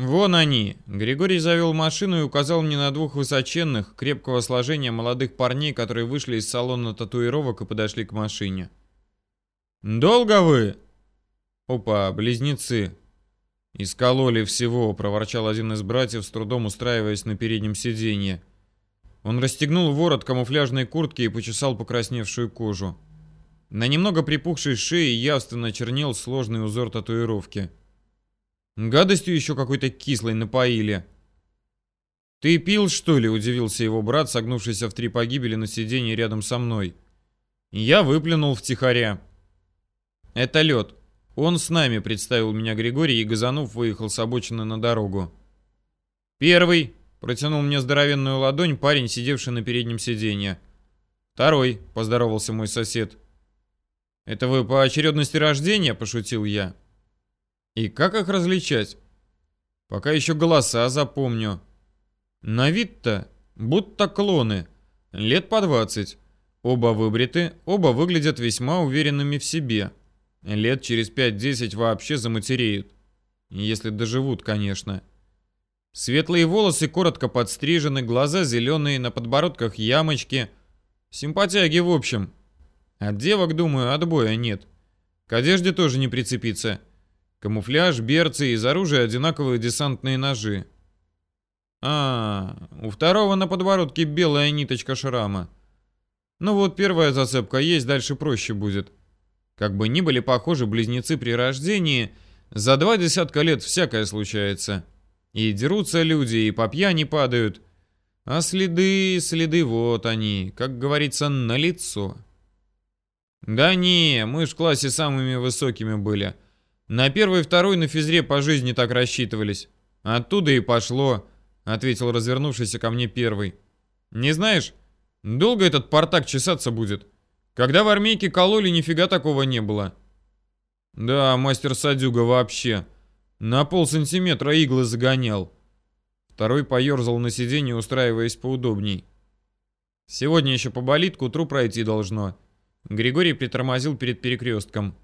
«Вон они!» Григорий завел машину и указал мне на двух высоченных, крепкого сложения молодых парней, которые вышли из салона татуировок и подошли к машине. «Долго вы?» «Опа, близнецы!» «Искололи всего», — проворчал один из братьев, с трудом устраиваясь на переднем сиденье. Он расстегнул ворот камуфляжной куртки и почесал покрасневшую кожу. На немного припухшей шее явственно чернел сложный узор татуировки. Гадостью еще какой-то кислой напоили. «Ты пил, что ли?» – удивился его брат, согнувшийся в три погибели на сиденье рядом со мной. Я выплюнул втихаря. «Это лед. Он с нами», – представил меня Григорий и, газанув, выехал с обочины на дорогу. «Первый», – протянул мне здоровенную ладонь парень, сидевший на переднем сиденье. «Второй», – поздоровался мой сосед. «Это вы по очередности рождения?» – пошутил я. И как их различать? Пока еще голоса запомню. На вид-то будто клоны. Лет по 20. Оба выбриты, оба выглядят весьма уверенными в себе. Лет через 5-10 вообще заматереют. Если доживут, конечно. Светлые волосы коротко подстрижены, глаза зеленые, на подбородках ямочки. Симпатяги в общем. От девок, думаю, отбоя нет. К одежде тоже не прицепиться. Камуфляж, берцы, из оружия одинаковые десантные ножи. А, у второго на подбородке белая ниточка шрама. Ну вот первая зацепка есть, дальше проще будет. Как бы ни были похожи близнецы при рождении, за два десятка лет всякое случается. И дерутся люди, и по пьяни падают. А следы, следы вот они, как говорится, на лицо. Да не, мы в классе самыми высокими были. На первый и второй на физре по жизни так рассчитывались. Оттуда и пошло, ответил развернувшийся ко мне первый. Не знаешь, долго этот портак чесаться будет? Когда в армейке кололи, нифига такого не было. Да, мастер Садюга вообще. На пол сантиметра иглы загонял. Второй поерзал на сиденье, устраиваясь поудобней. Сегодня еще поболит, к утру пройти должно. Григорий притормозил перед перекрестком.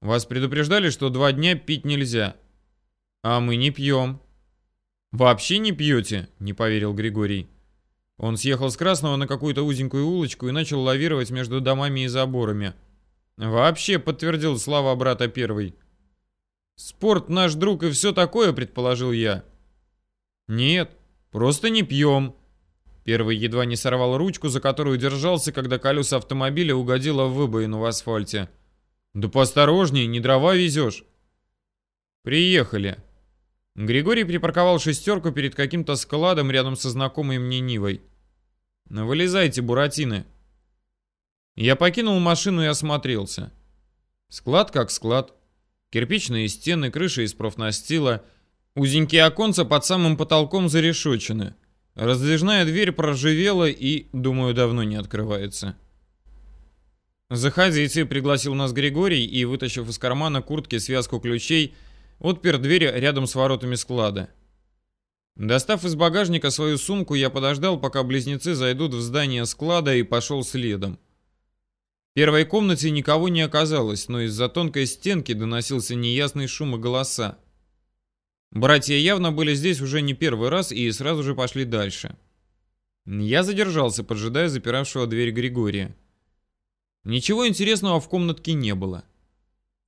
Вас предупреждали, что два дня пить нельзя. А мы не пьем. Вообще не пьете, не поверил Григорий. Он съехал с Красного на какую-то узенькую улочку и начал лавировать между домами и заборами. Вообще, подтвердил слава брата первый. Спорт наш друг и все такое, предположил я. Нет, просто не пьем. Первый едва не сорвал ручку, за которую держался, когда колеса автомобиля угодило в выбоину в асфальте. Да поосторожней, не дрова везешь. Приехали. Григорий припарковал шестерку перед каким-то складом рядом со знакомой мне Нивой. Вылезайте, буратины. Я покинул машину и осмотрелся. Склад как склад. Кирпичные стены, крыша из профнастила, узенькие оконца под самым потолком зарешочены. Раздвижная дверь проржавела и, думаю, давно не открывается. «Заходите», — пригласил нас Григорий и, вытащив из кармана куртки связку ключей, отпер дверь рядом с воротами склада. Достав из багажника свою сумку, я подождал, пока близнецы зайдут в здание склада и пошел следом. В первой комнате никого не оказалось, но из-за тонкой стенки доносился неясный шум и голоса. Братья явно были здесь уже не первый раз и сразу же пошли дальше. Я задержался, поджидая запиравшего дверь Григория. Ничего интересного в комнатке не было.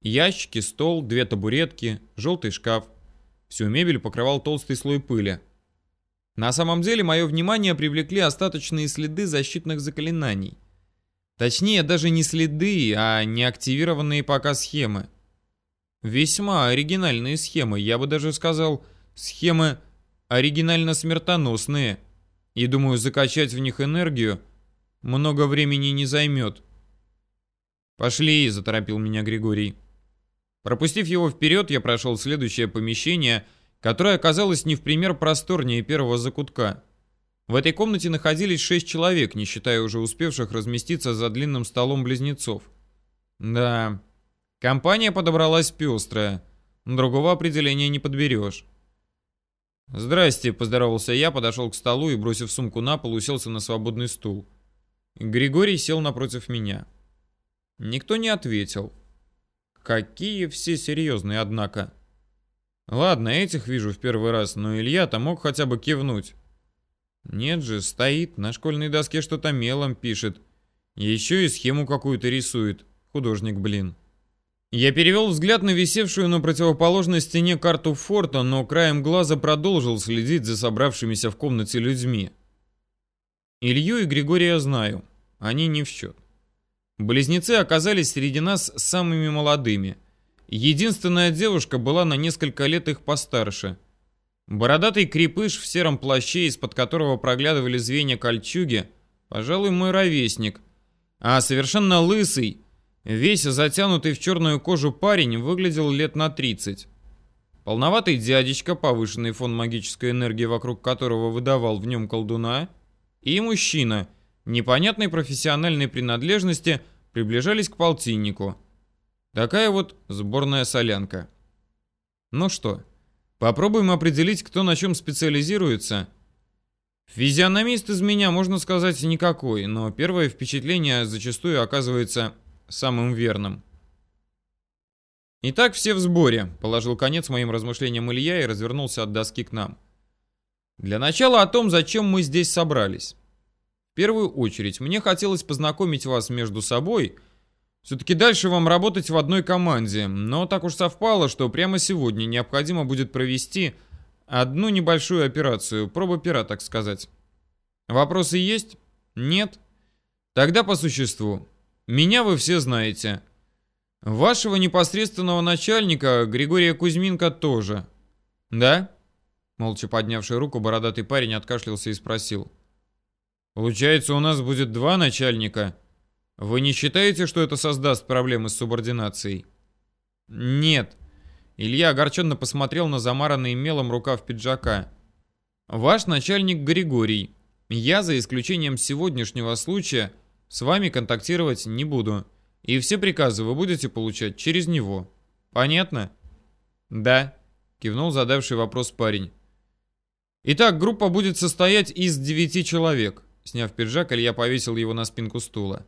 Ящики, стол, две табуретки, желтый шкаф. Всю мебель покрывал толстый слой пыли. На самом деле мое внимание привлекли остаточные следы защитных заклинаний. Точнее, даже не следы, а неактивированные пока схемы. Весьма оригинальные схемы, я бы даже сказал, схемы оригинально смертоносные. И думаю, закачать в них энергию много времени не займет. «Пошли», — заторопил меня Григорий. Пропустив его вперед, я прошел в следующее помещение, которое оказалось не в пример просторнее первого закутка. В этой комнате находились шесть человек, не считая уже успевших разместиться за длинным столом близнецов. Да, компания подобралась пестрая. Другого определения не подберешь. «Здрасте», — поздоровался я, подошел к столу и, бросив сумку на пол, уселся на свободный стул. Григорий сел напротив меня. Никто не ответил. Какие все серьезные, однако. Ладно, этих вижу в первый раз, но Илья-то мог хотя бы кивнуть. Нет же, стоит, на школьной доске что-то мелом пишет. Еще и схему какую-то рисует. Художник, блин. Я перевел взгляд на висевшую на противоположной стене карту форта, но краем глаза продолжил следить за собравшимися в комнате людьми. Илью и Григория знаю. Они не в счет. Близнецы оказались среди нас самыми молодыми. Единственная девушка была на несколько лет их постарше. Бородатый крепыш в сером плаще, из-под которого проглядывали звенья кольчуги, пожалуй, мой ровесник. А совершенно лысый, весь затянутый в черную кожу парень выглядел лет на 30. Полноватый дядечка, повышенный фон магической энергии, вокруг которого выдавал в нем колдуна, и мужчина, непонятной профессиональной принадлежности, приближались к полтиннику. Такая вот сборная солянка. Ну что, попробуем определить, кто на чем специализируется. Физиономист из меня, можно сказать, никакой, но первое впечатление зачастую оказывается самым верным. Итак, все в сборе, положил конец моим размышлениям Илья и развернулся от доски к нам. Для начала о том, зачем мы здесь собрались. В первую очередь, мне хотелось познакомить вас между собой – все-таки дальше вам работать в одной команде, но так уж совпало, что прямо сегодня необходимо будет провести одну небольшую операцию, проба пера, так сказать. Вопросы есть? Нет? Тогда по существу. Меня вы все знаете. Вашего непосредственного начальника, Григория Кузьминка, тоже. Да? Молча поднявший руку, бородатый парень откашлялся и спросил. Получается, у нас будет два начальника – вы не считаете, что это создаст проблемы с субординацией? Нет. Илья огорченно посмотрел на замаранный мелом рукав пиджака. Ваш начальник Григорий. Я, за исключением сегодняшнего случая, с вами контактировать не буду. И все приказы вы будете получать через него. Понятно? Да, кивнул задавший вопрос парень. Итак, группа будет состоять из девяти человек. Сняв пиджак, Илья повесил его на спинку стула.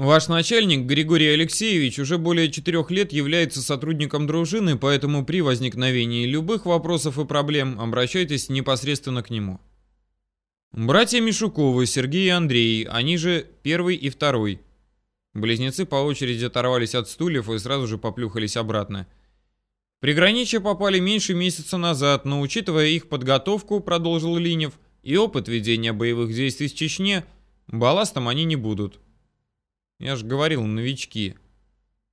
Ваш начальник, Григорий Алексеевич, уже более четырех лет является сотрудником дружины, поэтому при возникновении любых вопросов и проблем обращайтесь непосредственно к нему. Братья Мишуковы, Сергей и Андрей, они же первый и второй. Близнецы по очереди оторвались от стульев и сразу же поплюхались обратно. Приграничье попали меньше месяца назад, но учитывая их подготовку, продолжил Линев, и опыт ведения боевых действий в Чечне, балластом они не будут. Я же говорил, новички.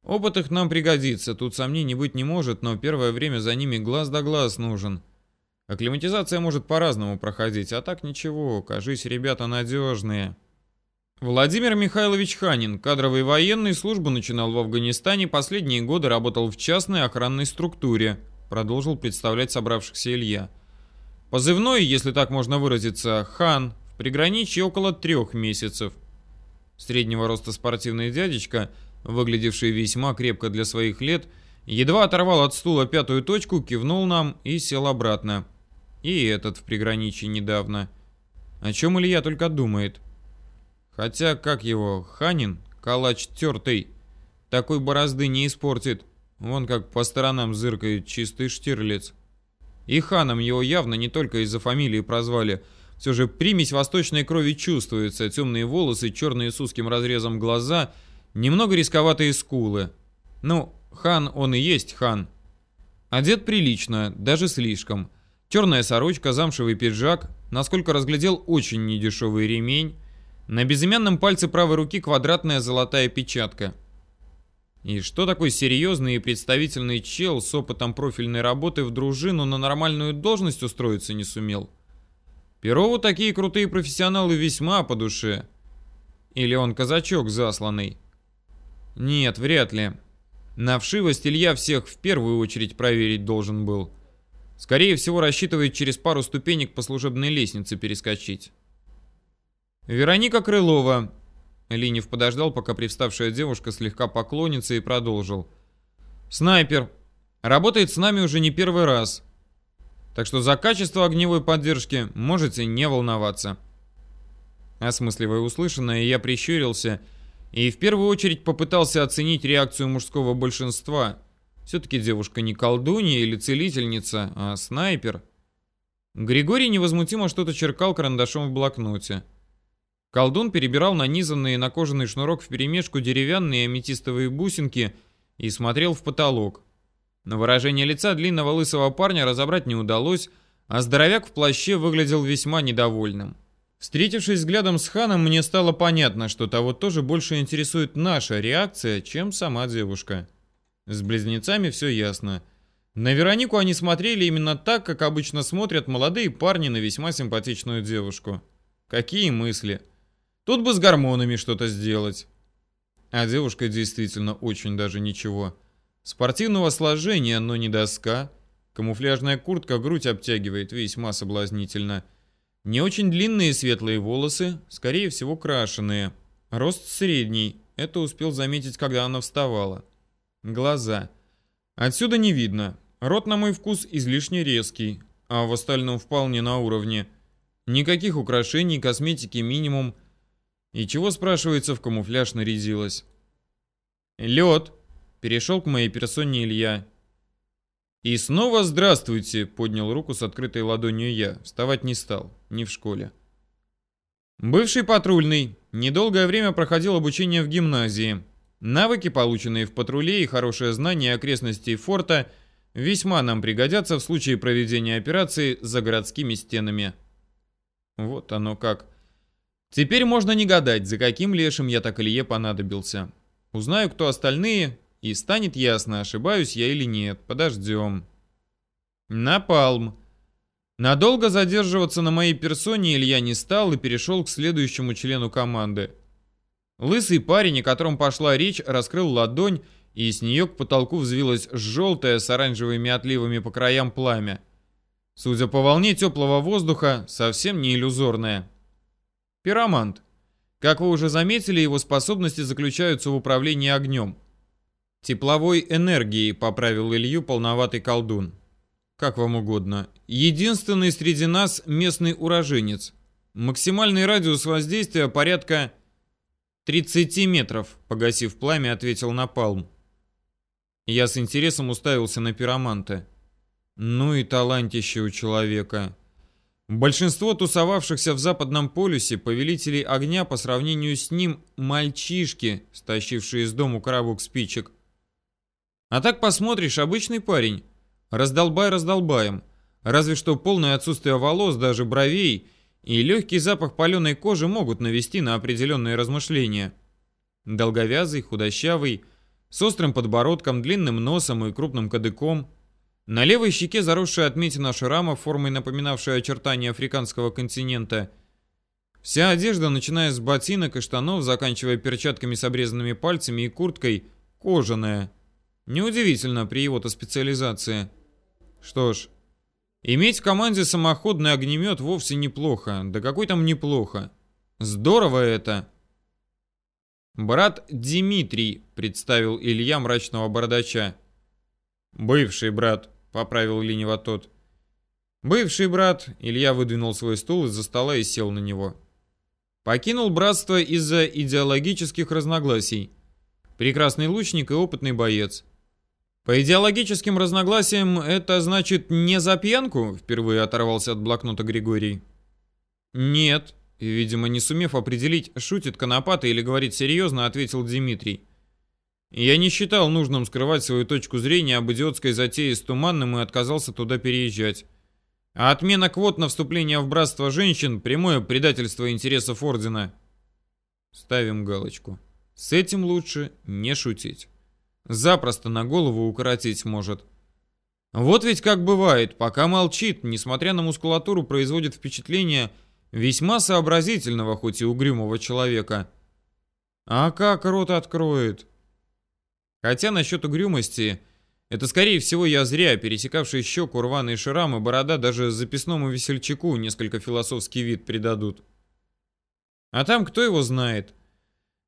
Опыт их нам пригодится, тут сомнений быть не может, но первое время за ними глаз да глаз нужен. Акклиматизация может по-разному проходить, а так ничего, кажись, ребята надежные. Владимир Михайлович Ханин, кадровый военный, службу начинал в Афганистане, последние годы работал в частной охранной структуре, продолжил представлять собравшихся Илья. Позывной, если так можно выразиться, Хан, в приграничье около трех месяцев – Среднего роста спортивный дядечка, выглядевший весьма крепко для своих лет, едва оторвал от стула пятую точку, кивнул нам и сел обратно. И этот в приграничье недавно. О чем Илья только думает. Хотя, как его, Ханин, калач тертый, такой борозды не испортит. Вон как по сторонам зыркает чистый штирлиц. И ханом его явно не только из-за фамилии прозвали – все же примесь восточной крови чувствуется, темные волосы, черные с узким разрезом глаза, немного рисковатые скулы. Ну, хан он и есть хан. Одет прилично, даже слишком. Черная сорочка, замшевый пиджак, насколько разглядел, очень недешевый ремень. На безымянном пальце правой руки квадратная золотая печатка. И что такой серьезный и представительный чел с опытом профильной работы в дружину на нормальную должность устроиться не сумел? Перову такие крутые профессионалы весьма по душе. Или он казачок засланный? Нет, вряд ли. На вшивость Илья всех в первую очередь проверить должен был. Скорее всего, рассчитывает через пару ступенек по служебной лестнице перескочить. Вероника Крылова. Линев подождал, пока привставшая девушка слегка поклонится и продолжил. Снайпер. Работает с нами уже не первый раз. Так что за качество огневой поддержки можете не волноваться. Осмысливая услышанное, я прищурился и в первую очередь попытался оценить реакцию мужского большинства, Все-таки девушка не колдунья или целительница, а снайпер. Григорий невозмутимо что-то черкал карандашом в блокноте. Колдун перебирал нанизанные на кожаный шнурок вперемешку деревянные аметистовые бусинки и смотрел в потолок. На выражение лица длинного лысого парня разобрать не удалось, а здоровяк в плаще выглядел весьма недовольным. Встретившись взглядом с ханом, мне стало понятно, что того тоже больше интересует наша реакция, чем сама девушка. С близнецами все ясно. На Веронику они смотрели именно так, как обычно смотрят молодые парни на весьма симпатичную девушку. Какие мысли? Тут бы с гормонами что-то сделать. А девушка действительно очень даже ничего. Спортивного сложения, но не доска. Камуфляжная куртка грудь обтягивает весьма соблазнительно. Не очень длинные светлые волосы, скорее всего крашеные. Рост средний, это успел заметить, когда она вставала. Глаза. Отсюда не видно. Рот, на мой вкус, излишне резкий, а в остальном вполне на уровне. Никаких украшений, косметики минимум. И чего, спрашивается, в камуфляж нарядилась? «Лед!» — перешел к моей персоне Илья. «И снова здравствуйте!» — поднял руку с открытой ладонью я. Вставать не стал, не в школе. Бывший патрульный. Недолгое время проходил обучение в гимназии. Навыки, полученные в патруле и хорошее знание окрестностей форта, весьма нам пригодятся в случае проведения операции за городскими стенами. Вот оно как. Теперь можно не гадать, за каким лешим я так Илье понадобился. Узнаю, кто остальные, и станет ясно, ошибаюсь я или нет. Подождем. Напалм. Надолго задерживаться на моей персоне Илья не стал и перешел к следующему члену команды. Лысый парень, о котором пошла речь, раскрыл ладонь, и с нее к потолку взвилось желтое с оранжевыми отливами по краям пламя. Судя по волне теплого воздуха, совсем не иллюзорное. Пиромант. Как вы уже заметили, его способности заключаются в управлении огнем. Тепловой энергией, поправил Илью полноватый колдун. Как вам угодно. Единственный среди нас местный уроженец. Максимальный радиус воздействия порядка 30 метров, погасив пламя, ответил Напалм. Я с интересом уставился на пироманта. Ну и талантище у человека. Большинство тусовавшихся в западном полюсе повелителей огня по сравнению с ним мальчишки, стащившие из дому коробок спичек. А так посмотришь, обычный парень. Раздолбай раздолбаем. Разве что полное отсутствие волос, даже бровей и легкий запах паленой кожи могут навести на определенные размышления. Долговязый, худощавый, с острым подбородком, длинным носом и крупным кадыком – на левой щеке заросшая отметина шрама, формой напоминавшая очертания африканского континента. Вся одежда, начиная с ботинок и штанов, заканчивая перчатками с обрезанными пальцами и курткой, кожаная. Неудивительно при его-то специализации. Что ж, иметь в команде самоходный огнемет вовсе неплохо. Да какой там неплохо. Здорово это. Брат Дмитрий, представил Илья мрачного бородача. Бывший брат, поправил лениво тот. Бывший брат, Илья выдвинул свой стул из-за стола и сел на него. Покинул братство из-за идеологических разногласий. Прекрасный лучник и опытный боец. По идеологическим разногласиям это значит не за пьянку? Впервые оторвался от блокнота Григорий. Нет, видимо, не сумев определить, шутит Конопата или говорит серьезно, ответил Дмитрий. Я не считал нужным скрывать свою точку зрения об идиотской затее с Туманным и отказался туда переезжать. А отмена квот на вступление в братство женщин – прямое предательство интересов Ордена. Ставим галочку. С этим лучше не шутить. Запросто на голову укоротить может. Вот ведь как бывает, пока молчит, несмотря на мускулатуру, производит впечатление весьма сообразительного, хоть и угрюмого человека. А как рот откроет? Хотя насчет угрюмости, это скорее всего я зря, пересекавший щеку рваные шрамы, борода даже записному весельчаку несколько философский вид придадут. А там кто его знает?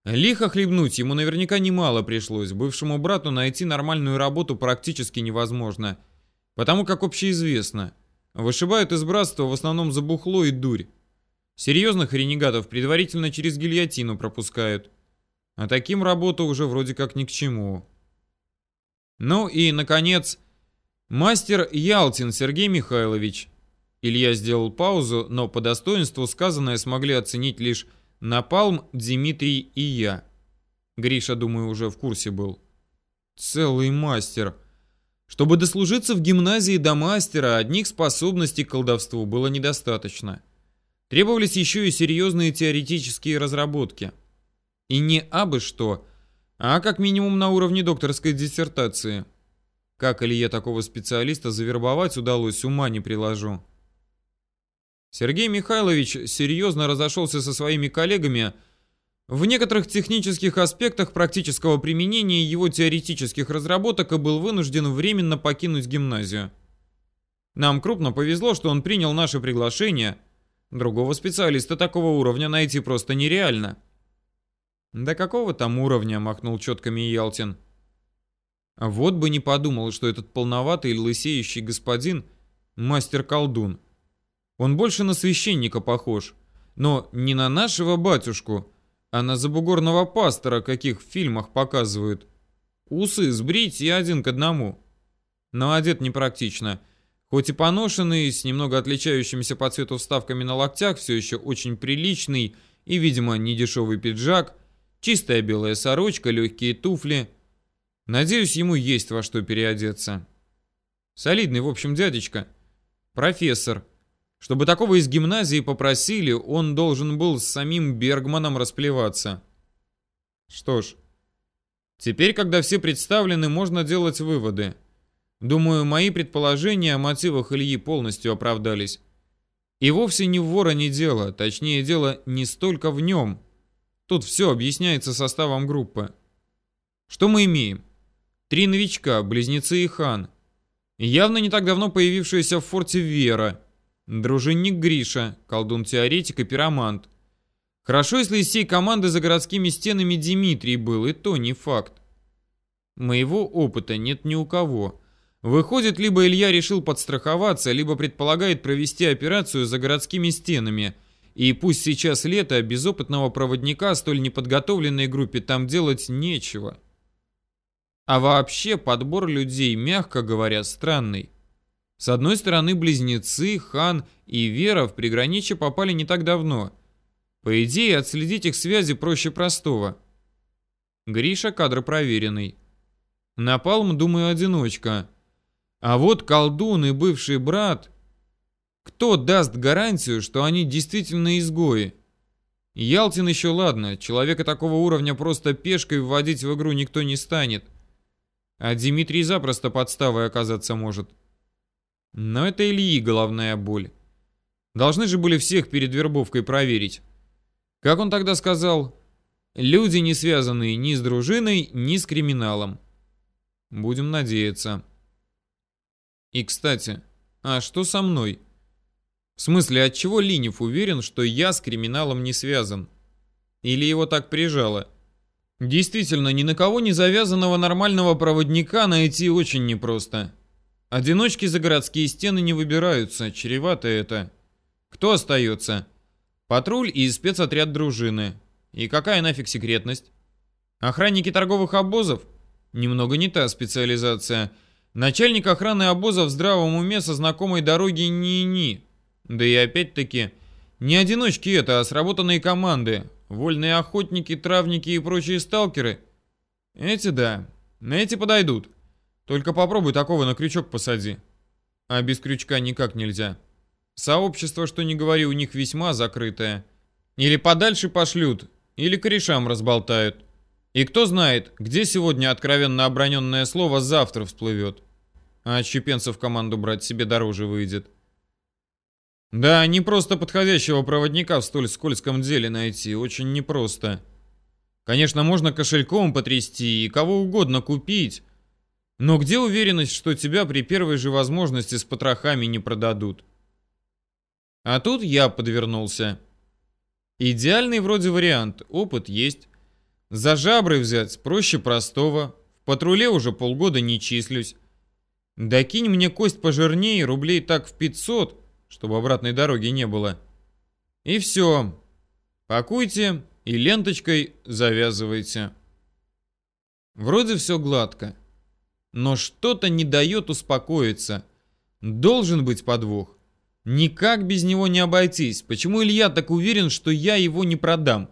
Лихо хлебнуть ему наверняка немало пришлось. Бывшему брату найти нормальную работу практически невозможно. Потому как общеизвестно. Вышибают из братства в основном за бухло и дурь. Серьезных ренегатов предварительно через гильотину пропускают. А таким работа уже вроде как ни к чему. Ну и, наконец, мастер Ялтин Сергей Михайлович. Илья сделал паузу, но по достоинству сказанное смогли оценить лишь Напалм, Дмитрий и я. Гриша, думаю, уже в курсе был. Целый мастер. Чтобы дослужиться в гимназии до мастера, одних способностей к колдовству было недостаточно. Требовались еще и серьезные теоретические разработки. И не абы что, а как минимум на уровне докторской диссертации. Как Илье такого специалиста завербовать удалось, ума не приложу. Сергей Михайлович серьезно разошелся со своими коллегами в некоторых технических аспектах практического применения его теоретических разработок и был вынужден временно покинуть гимназию. Нам крупно повезло, что он принял наше приглашение. Другого специалиста такого уровня найти просто нереально. «Да какого там уровня?» — махнул четками Ялтин. Вот бы не подумал, что этот полноватый лысеющий господин — мастер-колдун. Он больше на священника похож. Но не на нашего батюшку, а на забугорного пастора, каких в фильмах показывают. Усы сбрить и один к одному. Но одет непрактично. Хоть и поношенный, с немного отличающимися по цвету вставками на локтях, все еще очень приличный и, видимо, недешевый пиджак, чистая белая сорочка, легкие туфли. Надеюсь, ему есть во что переодеться. Солидный, в общем, дядечка. Профессор. Чтобы такого из гимназии попросили, он должен был с самим Бергманом расплеваться. Что ж, теперь, когда все представлены, можно делать выводы. Думаю, мои предположения о мотивах Ильи полностью оправдались. И вовсе не в вороне дело, точнее дело не столько в нем. Тут все объясняется составом группы. Что мы имеем? Три новичка, близнецы и хан. Явно не так давно появившаяся в форте Вера – Дружинник Гриша, колдун-теоретик и пиромант. Хорошо, если из всей команды за городскими стенами Дмитрий был, и то не факт. Моего опыта нет ни у кого. Выходит, либо Илья решил подстраховаться, либо предполагает провести операцию за городскими стенами. И пусть сейчас лето, а без опытного проводника столь неподготовленной группе там делать нечего. А вообще подбор людей, мягко говоря, странный. С одной стороны, близнецы, Хан и Вера в приграничье попали не так давно. По идее, отследить их связи проще простого. Гриша кадр проверенный. Напалм, думаю, одиночка. А вот колдун и бывший брат... Кто даст гарантию, что они действительно изгои? Ялтин еще ладно, человека такого уровня просто пешкой вводить в игру никто не станет. А Дмитрий запросто подставой оказаться может. Но это Ильи головная боль. Должны же были всех перед вербовкой проверить. Как он тогда сказал? Люди, не связанные ни с дружиной, ни с криминалом. Будем надеяться. И, кстати, а что со мной? В смысле, от чего Линев уверен, что я с криминалом не связан? Или его так прижало? Действительно, ни на кого не завязанного нормального проводника найти очень непросто. Одиночки за городские стены не выбираются, чревато это. Кто остается? Патруль и спецотряд дружины. И какая нафиг секретность? Охранники торговых обозов? Немного не та специализация. Начальник охраны обозов в здравом уме со знакомой дороги ни-ни. Да и опять-таки, не одиночки это, а сработанные команды. Вольные охотники, травники и прочие сталкеры. Эти да, на эти подойдут. Только попробуй такого на крючок посади. А без крючка никак нельзя. Сообщество, что не говори, у них весьма закрытое. Или подальше пошлют, или корешам разболтают. И кто знает, где сегодня откровенно оброненное слово завтра всплывет. А Чепенцев команду брать себе дороже выйдет. Да, не просто подходящего проводника в столь скользком деле найти, очень непросто. Конечно, можно кошельком потрясти и кого угодно купить, но где уверенность, что тебя при первой же возможности с потрохами не продадут? А тут я подвернулся. Идеальный вроде вариант, опыт есть. За жабры взять проще простого. В патруле уже полгода не числюсь. Докинь мне кость пожирнее, рублей так в 500, чтобы обратной дороги не было. И все. Пакуйте и ленточкой завязывайте. Вроде все гладко. Но что-то не дает успокоиться. Должен быть подвох. Никак без него не обойтись. Почему Илья так уверен, что я его не продам?